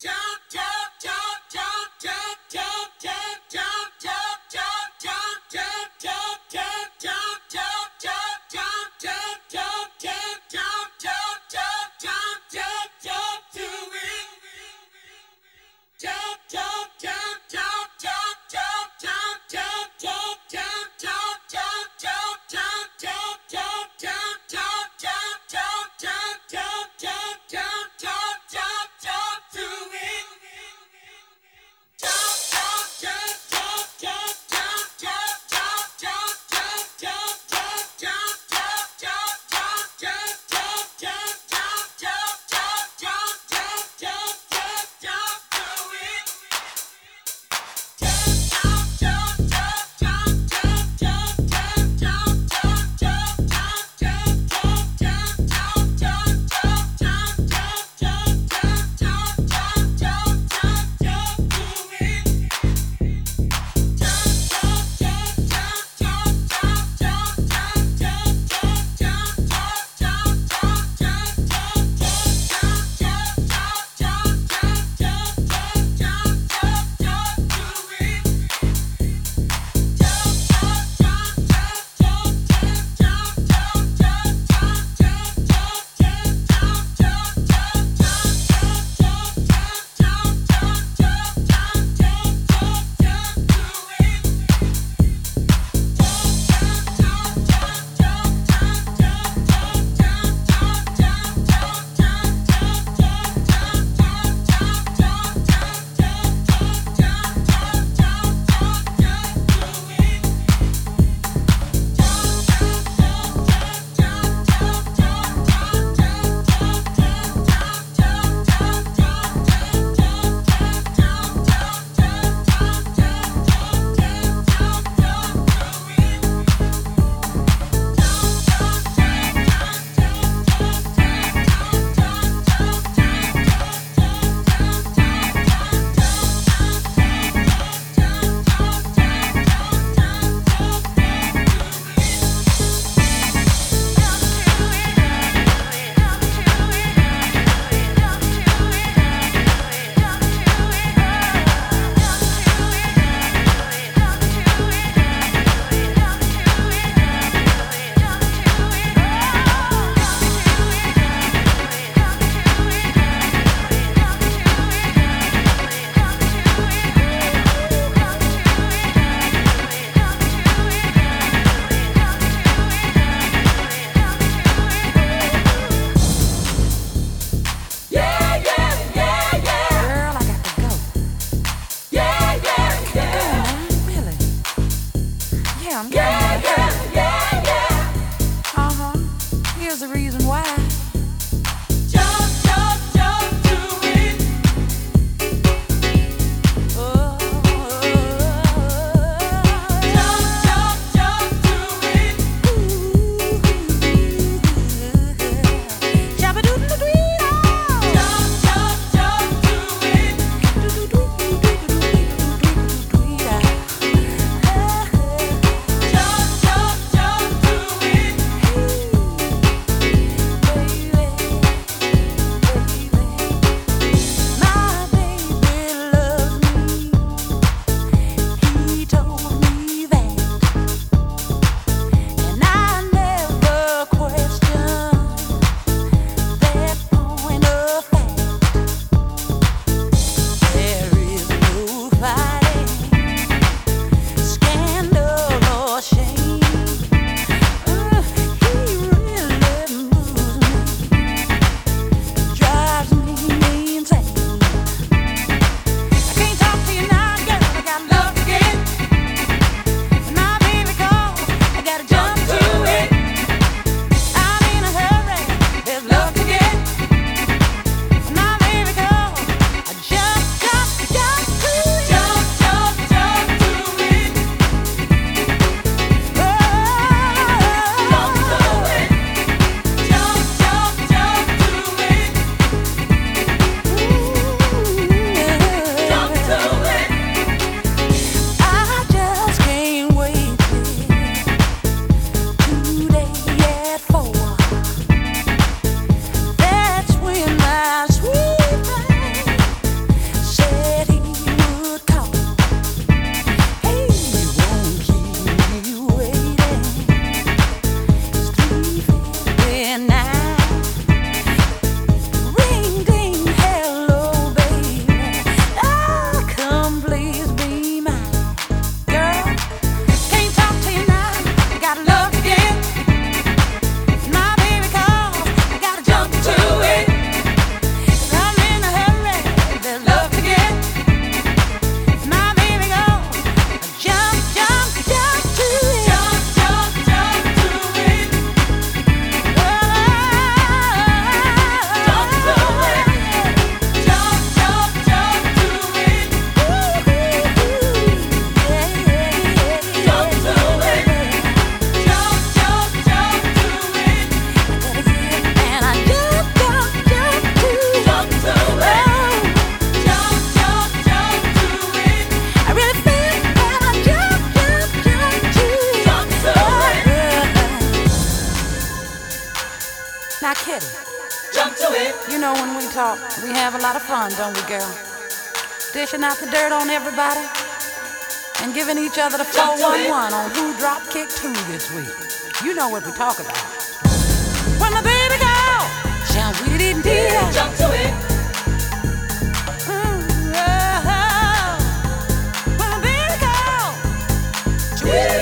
jump, the reason why. talk. We have a lot of fun, don't we, girl? Dishing out the dirt on everybody and giving each other the 411 on who drop kick two this week. You know what we talk about. When the baby girl, shall we did deal? Jump to it. Yeah.